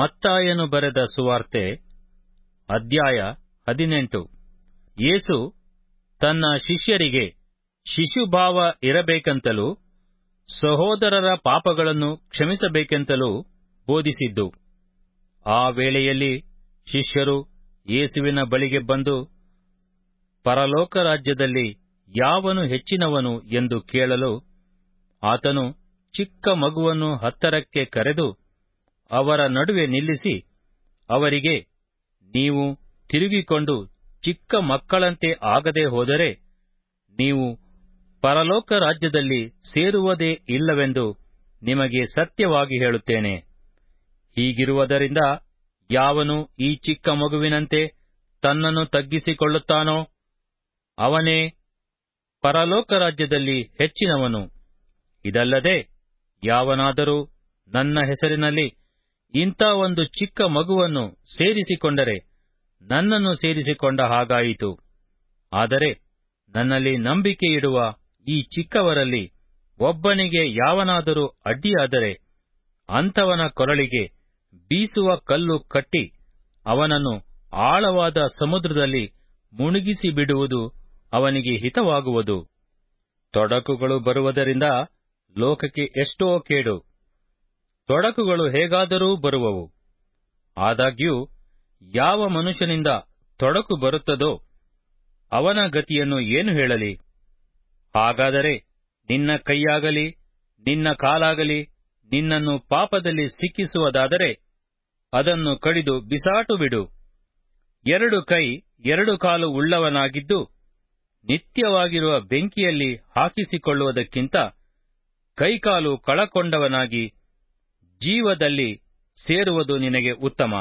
ಮತ್ತಾಯನು ಬರೆದ ಸುವಾರ್ತೆ, ಅಧ್ಯಾಯ ಹದಿನೆಂಟು. ಯೇಸು ತನ್ನ ಶಿಷ್ಯರಿಗೆ, ಶಿಶುಭಾವ ಇರಬೇಕೆಂತಲೂ, ಸಹೋದರರ ಪಾಪಗಳನ್ನು ಕ್ಷಮಿಸಬೇಕೆಂತಲೂ ಬೋಧಿಸಿದ್ದು. ಆ ವೇಳೆಯಲ್ಲಿ ಶಿಷ್ಯರು ಯೇಸುವಿನ ಬಳಿಗೆ ಬಂದು, ಪರಲೋಕ ರಾಜ್ಯದಲ್ಲಿ ಯಾವನು ಹೆಚ್ಚಿನವನು ಎಂದು ಕೇಳಲು, ಆತನು ಚಿಕ್ಕ ಮಗುವನ್ನು ಹತ್ತರಕ್ಕೆ ಕರೆದು ಅವರ ನಡುವೆ ನಿಲ್ಲಿಸಿ, ಅವರಿಗೆ, ನೀವು ತಿರುಗಿಕೊಂಡು ಚಿಕ್ಕ ಮಕ್ಕಳಂತೆ ಆಗದೆ ಹೋದರೆ, ನೀವು ಪರಲೋಕ ರಾಜ್ಯದಲ್ಲಿ ಸೇರುವುದೇ ಇಲ್ಲವೆಂದು ನಿಮಗೆ ಸತ್ಯವಾಗಿ ಹೇಳುತ್ತೇನೆ. ಹೀಗಿರುವುದರಿಂದ ಯಾವನು ಈ ಚಿಕ್ಕ ಮಗುವಿನಂತೆ ತನ್ನನ್ನು ತಗ್ಗಿಸಿಕೊಳ್ಳುತ್ತಾನೋ, ಅವನೇ ಪರಲೋಕ ರಾಜ್ಯದಲ್ಲಿ ಹೆಚ್ಚಿನವನು. ಇದಲ್ಲದೆ ಯಾವನಾದರೂ ನನ್ನ ಹೆಸರಿನಲ್ಲಿ ಇಂಥ ಒಂದು ಚಿಕ್ಕ ಮಗುವನ್ನು ಸೇರಿಸಿಕೊಂಡರೆ ನನ್ನನ್ನು ಸೇರಿಸಿಕೊಂಡ ಹಾಗಾಯಿತು. ಆದರೆ ನನ್ನಲ್ಲಿ ನಂಬಿಕೆ ಇಡುವ ಈ ಚಿಕ್ಕವರಲ್ಲಿ ಒಬ್ಬನಿಗೆ ಯಾವನಾದರೂ ಅಡ್ಡಿಯಾದರೆ ಅಂಥವನ ಕೊರಳಿಗೆ ಬೀಸುವ ಕಲ್ಲು ಕಟ್ಟಿ ಅವನನ್ನು ಆಳವಾದ ಸಮುದ್ರದಲ್ಲಿ ಮುಳುಗಿಸಿ ಬಿಡುವುದು ಅವನಿಗೆ ಹಿತವಾಗುವುದು. ತೊಡಕುಗಳು ಬರುವುದರಿಂದ ಲೋಕಕ್ಕೆ ಎಷ್ಟೋ ಕೇಡು. ತೊಡಕುಗಳು ಹೇಗಾದರೂ ಬರುವವು. ಆದಾಗ್ಯೂ, ಯಾವ ಮನುಷ್ಯನಿಂದ ತೊಡಕು ಬರುತ್ತದೋ, ಅವನ ಗತಿಯನ್ನು ಏನು ಹೇಳಲಿ? ಹಾಗಾದರೆ, ನಿನ್ನ ಕೈಯಾಗಲಿ, ನಿನ್ನ ಕಾಲಾಗಲಿ, ನಿನ್ನನ್ನು ಪಾಪದಲ್ಲಿ ಸಿಕ್ಕಿಸುವುದಾದರೆ, ಅದನ್ನು ಕಡಿದು ಬಿಸಾಟು ಬಿಡು. ಎರಡು ಕೈ, ಎರಡು ಕಾಲು ಉಳ್ಳವನಾಗಿದ್ದು, ನಿತ್ಯವಾಗಿರುವ ಬೆಂಕಿಯಲ್ಲಿ ಹಾಕಿಸಿಕೊಳ್ಳುವುದಕ್ಕಿಂತ ಕೈಕಾಲು ಕಳಕೊಂಡವನಾಗಿ ಜೀವದಲ್ಲಿ ಸೇರುವುದು ನಿನಗೆ ಉತ್ತಮ.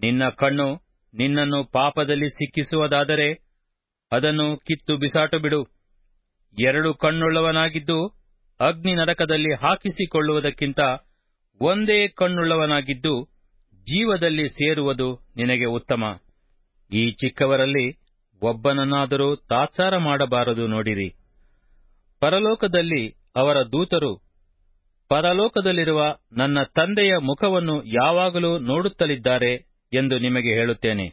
ನಿನ್ನ ಕಣ್ಣು ನಿನ್ನನ್ನು ಪಾಪದಲ್ಲಿ ಸಿಕ್ಕಿಸುವುದಾದರೆ ಅದನ್ನು ಕಿತ್ತು ಬಿಸಾಟು ಬಿಡು. ಎರಡು ಕಣ್ಣುಳ್ಳವನಾಗಿದ್ದು ಅಗ್ನಿ ನರಕದಲ್ಲಿ ಹಾಕಿಸಿಕೊಳ್ಳುವುದಕ್ಕಿಂತ ಒಂದೇ ಕಣ್ಣುಳ್ಳವನಾಗಿದ್ದು ಜೀವದಲ್ಲಿ ಸೇರುವುದು ನಿನಗೆ ಉತ್ತಮ. ಈ ಚಿಕ್ಕವರಲ್ಲಿ ಒಬ್ಬನನ್ನಾದರೂ ತಾತ್ಸಾರ ಮಾಡಬಾರದು ನೋಡಿರಿ. ಪರಲೋಕದಲ್ಲಿ ಅವರ ದೂತರು ಪರಲೋಕದಲ್ಲಿರುವ ನನ್ನ ತಂದೆಯ ಮುಖವನ್ನು ಯಾವಾಗಲೂ ನೋಡುತ್ತಲಿದ್ದಾರೆ ಎಂದು ನಿಮಗೆ ಹೇಳುತ್ತೇನೆ.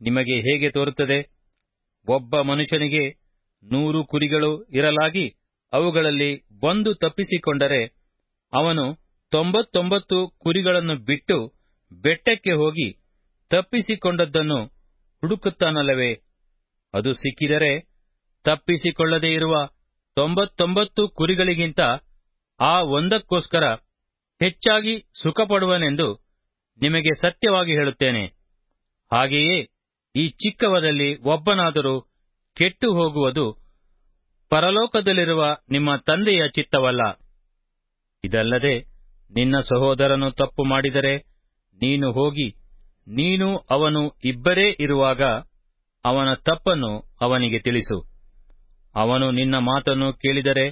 ನಿಮಗೆ ಹೇಗೆ ತೋರುತ್ತದೆ? ಒಬ್ಬ ಮನುಷ್ಯನಿಗೆ ನೂರು ಕುರಿಗಳು ಇರಲಾಗಿ ಅವುಗಳಲ್ಲಿ ಒಂದು ತಪ್ಪಿಸಿಕೊಂಡರೆ ಅವನು ತೊಂಬತ್ತೊಂಬತ್ತು ಕುರಿಗಳನ್ನು ಬಿಟ್ಟು ಬೆಟ್ಟಕ್ಕೆ ಹೋಗಿ ತಪ್ಪಿಸಿಕೊಂಡದ್ದನ್ನು ಹುಡುಕುತ್ತಾನಲ್ಲವೇ? ಅದು ಸಿಕ್ಕಿದರೆ ತಪ್ಪಿಸಿಕೊಳ್ಳದೇ ಇರುವ ತೊಂಬತ್ತೊಂಬತ್ತು ಕುರಿಗಳಿಗಿಂತ ಆ ಒಂದಕ್ಕೋಸ್ಕರ ಹೆಚ್ಚಾಗಿ ಸುಖಪಡುವನೆಂದು ನಿಮಗೆ ಸತ್ಯವಾಗಿ ಹೇಳುತ್ತೇನೆ. ಹಾಗೆಯೇ ಈ ಚಿಕ್ಕವರಲ್ಲಿ ಒಬ್ಬನಾದರೂ ಕೆಟ್ಟು ಹೋಗುವುದು ಪರಲೋಕದಲ್ಲಿರುವ ನಿಮ್ಮ ತಂದೆಯ ಚಿತ್ತವಲ್ಲ. ಇದಲ್ಲದೆ ನಿನ್ನ ಸಹೋದರನು ತಪ್ಪು ಮಾಡಿದರೆ ನೀನು ಹೋಗಿ ನೀನು ಅವನು ಇಬ್ಬರೇ ಇರುವಾಗ ಅವನ ತಪ್ಪನ್ನು ಅವನಿಗೆ ತಿಳಿಸು. ಅವನು ನಿನ್ನ ಮಾತನ್ನು ಕೇಳಿದರೆ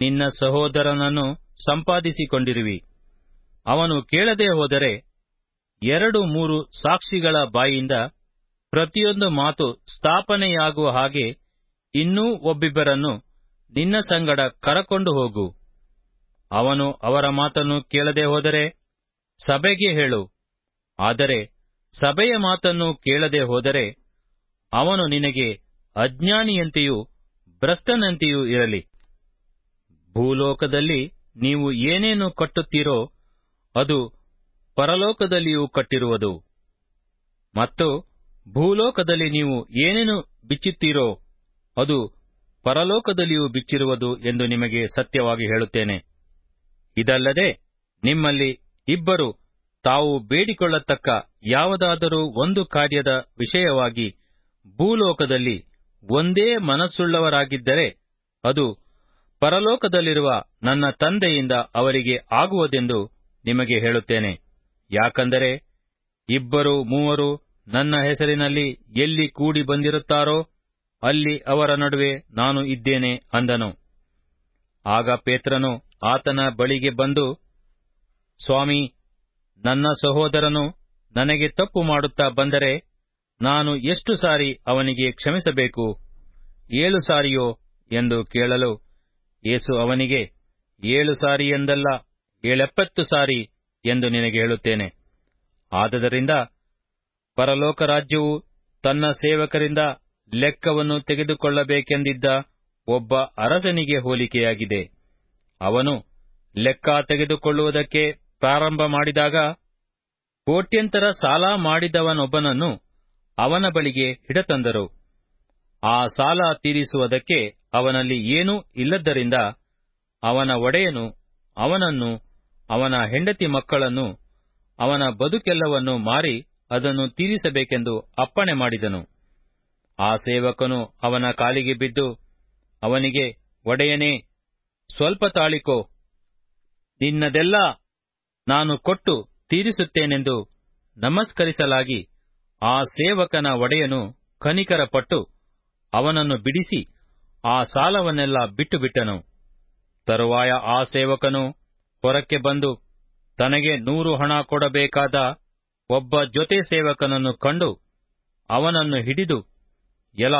ನಿನ್ನ ಸಹೋದರನನ್ನು ಸಂಪಾದಿಸಿಕೊಂಡಿರುವಿ. ಅವನು ಕೇಳದೆ ಹೋದರೆ ಎರಡು ಮೂರು ಸಾಕ್ಷಿಗಳ ಬಾಯಿಂದ ಪ್ರತಿಯೊಂದು ಮಾತು ಸ್ಥಾಪನೆಯಾಗುವ ಹಾಗೆ ಇನ್ನೂ ಒಬ್ಬಿಬ್ಬರನ್ನು ನಿನ್ನ ಸಂಗಡ ಕರಕೊಂಡು ಹೋಗು. ಅವನು ಅವರ ಮಾತನ್ನು ಕೇಳದೆ ಹೋದರೆ ಸಭೆಗೆ ಹೇಳು. ಆದರೆ ಸಭೆಯ ಮಾತನ್ನು ಕೇಳದೆ ಹೋದರೆ ಅವನು ನಿನಗೆ ಅಜ್ಞಾನಿಯಂತೆಯೂ ಭ್ರಷ್ಟನಂತೆಯೂ ಇರಲಿ. ಭೂಲೋಕದಲ್ಲಿ ನೀವು ಏನೇನು ಕಟ್ಟುತ್ತೀರೋ ಅದು ಪರಲೋಕದಲ್ಲಿಯೂ ಕಟ್ಟಿರುವುದು. ಮತ್ತು ಭೂಲೋಕದಲ್ಲಿ ನೀವು ಏನೇನು ಬಿಚ್ಚುತ್ತೀರೋ ಅದು ಪರಲೋಕದಲ್ಲಿಯೂ ಬಿಚ್ಚಿರುವುದು ಎಂದು ನಿಮಗೆ ಸತ್ಯವಾಗಿ ಹೇಳುತ್ತೇನೆ. ಇದಲ್ಲದೆ ನಿಮ್ಮಲ್ಲಿ ಇಬ್ಬರು ತಾವು ಬೇಡಿಕೊಳ್ಳತಕ್ಕ ಯಾವುದಾದರೂ ಒಂದು ಕಾರ್ಯದ ವಿಷಯವಾಗಿ ಭೂಲೋಕದಲ್ಲಿ ಒಂದೇ ಮನಸ್ಸುಳ್ಳವರಾಗಿದ್ದರೆ ಅದು ಪರಲೋಕದಲ್ಲಿರುವ ನನ್ನ ತಂದೆಯಿಂದ ಅವರಿಗೆ ಆಗುವುದೆಂದು ನಿಮಗೆ ಹೇಳುತ್ತೇನೆ. ಯಾಕಂದರೆ ಇಬ್ಬರು ಮೂವರು ನನ್ನ ಹೆಸರಿನಲ್ಲಿ ಎಲ್ಲಿ ಕೂಡಿ ಬಂದಿರುತ್ತಾರೋ ಅಲ್ಲಿ ಅವರ ನಡುವೆ ನಾನು ಇದ್ದೇನೆ ಅಂದನು. ಆಗ ಪೇತ್ರನು ಆತನ ಬಳಿಗೆ ಬಂದು, ಸ್ವಾಮಿ, ನನ್ನ ಸಹೋದರನು ನನಗೆ ತಪ್ಪು ಮಾಡುತ್ತಾ ಬಂದರೆ ನಾನು ಎಷ್ಟು ಸಾರಿ ಅವನಿಗೆ ಕ್ಷಮಿಸಬೇಕು? ಏಳು ಸಾರಿಯೋ? ಎಂದು ಕೇಳಲು ಯೇಸು ಅವನಿಗೆ, ಏಳು ಸಾರಿ ಎಂದಲ್ಲ, ಏಳೆಪ್ಪತ್ತು ಸಾರಿ ಎಂದು ನಿನಗೆ ಹೇಳುತ್ತೇನೆ. ಆದದರಿಂದ ಪರಲೋಕ ರಾಜ್ಯವು ತನ್ನ ಸೇವಕರಿಂದ ಲೆಕ್ಕವನ್ನು ತೆಗೆದುಕೊಳ್ಳಬೇಕೆಂದಿದ್ದ ಒಬ್ಬ ಅರಸನಿಗೆ ಹೋಲಿಕೆಯಾಗಿದೆ. ಅವನು ಲೆಕ್ಕ ತೆಗೆದುಕೊಳ್ಳುವುದಕ್ಕೆ ಪ್ರಾರಂಭ ಮಾಡಿದಾಗ ಕೋಟ್ಯಂತರ ಸಾಲ ಮಾಡಿದವನೊಬ್ಬನನ್ನು ಅವನ ಬಳಿಗೆ ಹಿಡತಂದರು. ಆ ಸಾಲ ತೀರಿಸುವುದಕ್ಕೆ ಅವನಲ್ಲಿ ಏನೂ ಇಲ್ಲದ್ದರಿಂದ ಅವನ ಒಡೆಯನು ಅವನನ್ನು, ಅವನ ಹೆಂಡತಿ ಮಕ್ಕಳನ್ನು, ಅವನ ಬದುಕೆಲ್ಲವನ್ನು ಮಾರಿ ಅದನ್ನು ತೀರಿಸಬೇಕೆಂದು ಅಪ್ಪಣೆ ಮಾಡಿದನು. ಆ ಸೇವಕನು ಅವನ ಕಾಲಿಗೆ ಬಿದ್ದು, ಅವನಿಗೆ, ಒಡೆಯನೇ, ಸ್ವಲ್ಪ ತಾಳಿಕೋ. ನಿನ್ನದೆಲ್ಲ ನಾನು ಕೊಟ್ಟು ತೀರಿಸುತ್ತೇನೆಂದು ನಮಸ್ಕರಿಸಲಾಗಿ ಆ ಸೇವಕನ ಒಡೆಯನು ಕನಿಕರಪಟ್ಟು ಅವನನ್ನು ಬಿಡಿಸಿ ಆ ಸಾಲವನ್ನೆಲ್ಲ ಬಿಟ್ಟುಬಿಟ್ಟನು. ತರುವಾಯ ಆ ಸೇವಕನು ಹೊರಕ್ಕೆ ಬಂದು, ತನಗೆ ನೂರು ಹಣ ಕೊಡಬೇಕಾದ ಒಬ್ಬ ಜೊತೆ ಸೇವಕನನ್ನು ಕಂಡು ಅವನನ್ನು ಹಿಡಿದು, ಎಲ,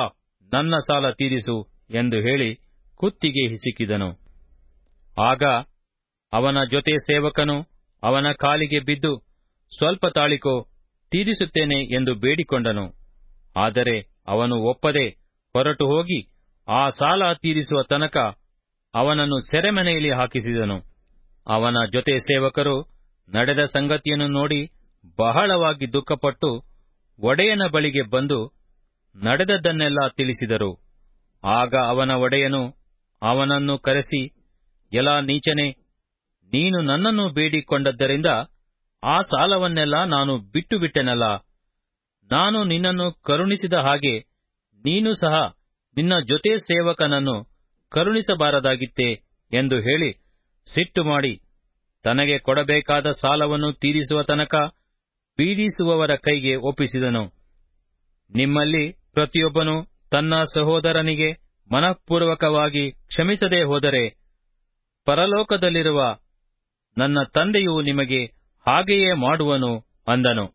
ನನ್ನ ಸಾಲ ತೀರಿಸು ಎಂದು ಹೇಳಿ ಕುತ್ತಿಗೆ ಹಿಸಿಕಿದನು. ಆಗ ಅವನ ಜೊತೆ ಸೇವಕನು ಅವನ ಕಾಲಿಗೆ ಬಿದ್ದು, ಸ್ವಲ್ಪ ತಾಳಿಕೋ, ತೀರಿಸುತ್ತೇನೆ ಎಂದು ಬೇಡಿಕೊಂಡನು. ಆದರೆ ಅವನು ಒಪ್ಪದೆ ಹೊರಟು ಹೋಗಿ ಆ ಸಾಲ ತೀರಿಸುವ ತನಕ ಅವನನ್ನು ಸೆರೆಮನೆಯಲ್ಲಿ ಹಾಕಿಸಿದನು. ಅವನ ಜೊತೆ ಸೇವಕರು ನಡೆದ ಸಂಗತಿಯನ್ನು ನೋಡಿ ಬಹಳವಾಗಿ ದುಃಖಪಟ್ಟು ಒಡೆಯನ ಬಳಿಗೆ ಬಂದು ನಡೆದದ್ದನ್ನೆಲ್ಲ ತಿಳಿಸಿದರು. ಆಗ ಅವನ ಒಡೆಯನು ಅವನನ್ನು ಕರೆಸಿ ಎಲಾ ನೀಚನೆ, ನೀನು ನನ್ನನ್ನು ಬೇಡಿಕೊಂಡದ್ದರಿಂದ ಆ ಸಾಲವನ್ನೆಲ್ಲ ನಾನು ಬಿಟ್ಟು ಬಿಟ್ಟೆನಲ್ಲ ನಾನು ನಿನ್ನನ್ನು ಕರುಣಿಸಿದ ಹಾಗೆ ನೀನು ಸಹ ನಿನ್ನ ಜೊತೆ ಸೇವಕನನ್ನು ಕರುಣಿಸಬಾರದಾಗಿತ್ತೆ ಎಂದು ಹೇಳಿ ಸಿಟ್ಟು ಮಾಡಿ, ತನಗೆ ಕೊಡಬೇಕಾದ ಸಾಲವನ್ನು ತೀರಿಸುವ ತನಕ ಪೀಡಿಸುವವರ ಕೈಗೆ ಒಪ್ಪಿಸಿದನು. ನಿಮ್ಮಲ್ಲಿ ಪ್ರತಿಯೊಬ್ಬನು ತನ್ನ ಸಹೋದರನಿಗೆ ಮನಃಪೂರ್ವಕವಾಗಿ ಕ್ಷಮಿಸದೆ ಹೋದರೆ ಪರಲೋಕದಲ್ಲಿರುವ ನನ್ನ ತಂದೆಯು ನಿಮಗೆ ಹಾಗೆಯೇ ಮಾಡುವನು ಅಂದನು.